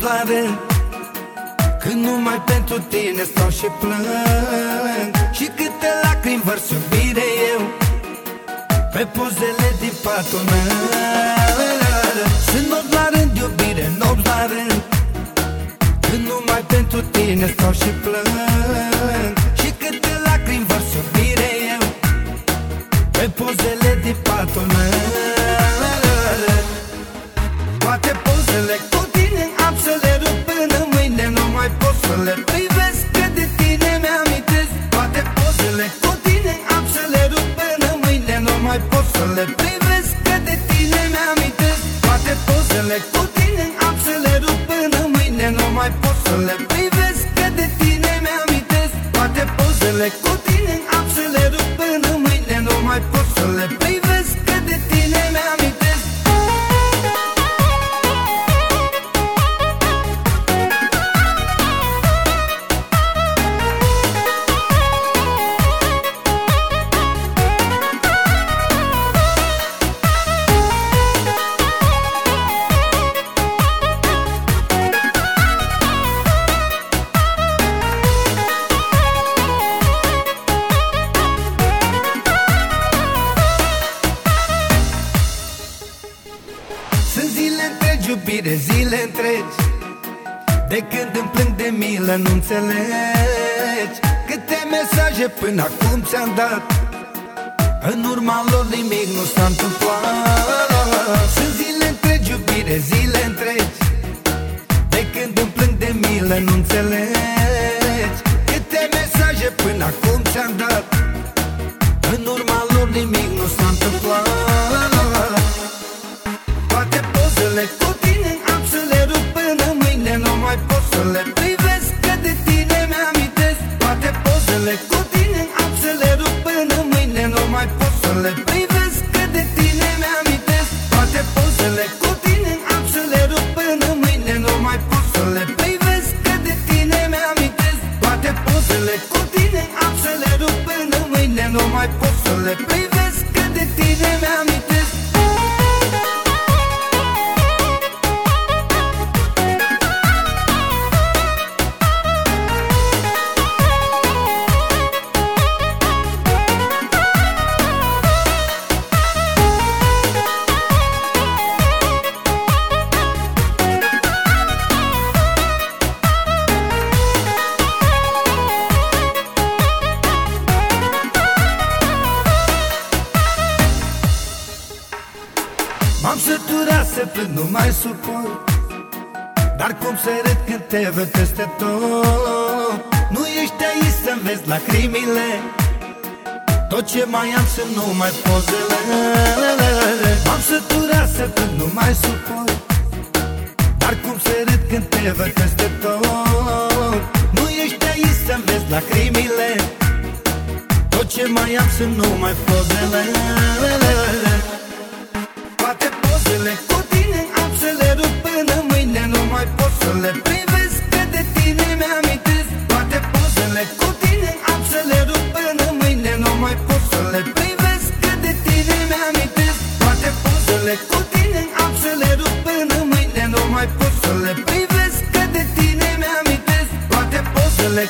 iubire, nopți la rând Când numai pentru tine stau și plâng. Și câte lacrimi vărs iubire eu Pe pozele din patul meu. Sunt nopți la rând, iubire, nopți la rând Când numai pentru tine stau și plâng. Și câte lacrimi vărs iubire eu Pe pozele din patul meu până mâine Nu mai pot să le privesc Că de tine mi-amintesc. Toate pozele cu tine am să le rup până mâine Nu mai pot să le privesc Că de tine mi-amintesc Sunt zile întregi, iubire, zile întregi. De când îmi plâng de milă, nu înțelegi. Câte mesaje până acum ți-am dat. În urma lor nimic nu s-a întâmplat. Sunt zile întregi, iubire, zile întregi. De când îmi plâng de milă, nu înțelegi. Câte mesaje până acum ți-am dat. În urma lor nimic nu s-a întâmplat le privesc că de tine mi-amintesc. Toate pozele cu tine am să le rup până mâine. Nu mai pot să le privesc că de tine mi-amintesc. Toate pozele cu tine am să le rup până mâine. Nu mai pot să le privesc că de tine mi-amintesc. Toate pozele cu tine am să le rup până mâine. Nu mai pot să le privesc că de tine mi-amintesc M-am săturat să plâng, nu mai suport Dar cum să râd când te văd peste tot? Nu ești aici să-mi vezi lacrimile. Tot ce mai am sunt numai pozele. M-am săturat să plâng, nu mai suport Dar cum să râd când te văd peste tot? Nu ești aici să-mi vezi lacrimile. Tot ce mai am sunt numai pozele. toate pozele cu tine am să le rup până mâine Nu mai pot să le privesc că de tine mi-amintesc Toate pozele. Cu tine am să le rup până mâine Nu mai pot să le privesc că de tine mi-amintesc Toate pozele. Cu tine am să le rup până mâine Nu mai pot să le privesc că de tine mi-amintesc Toate pozele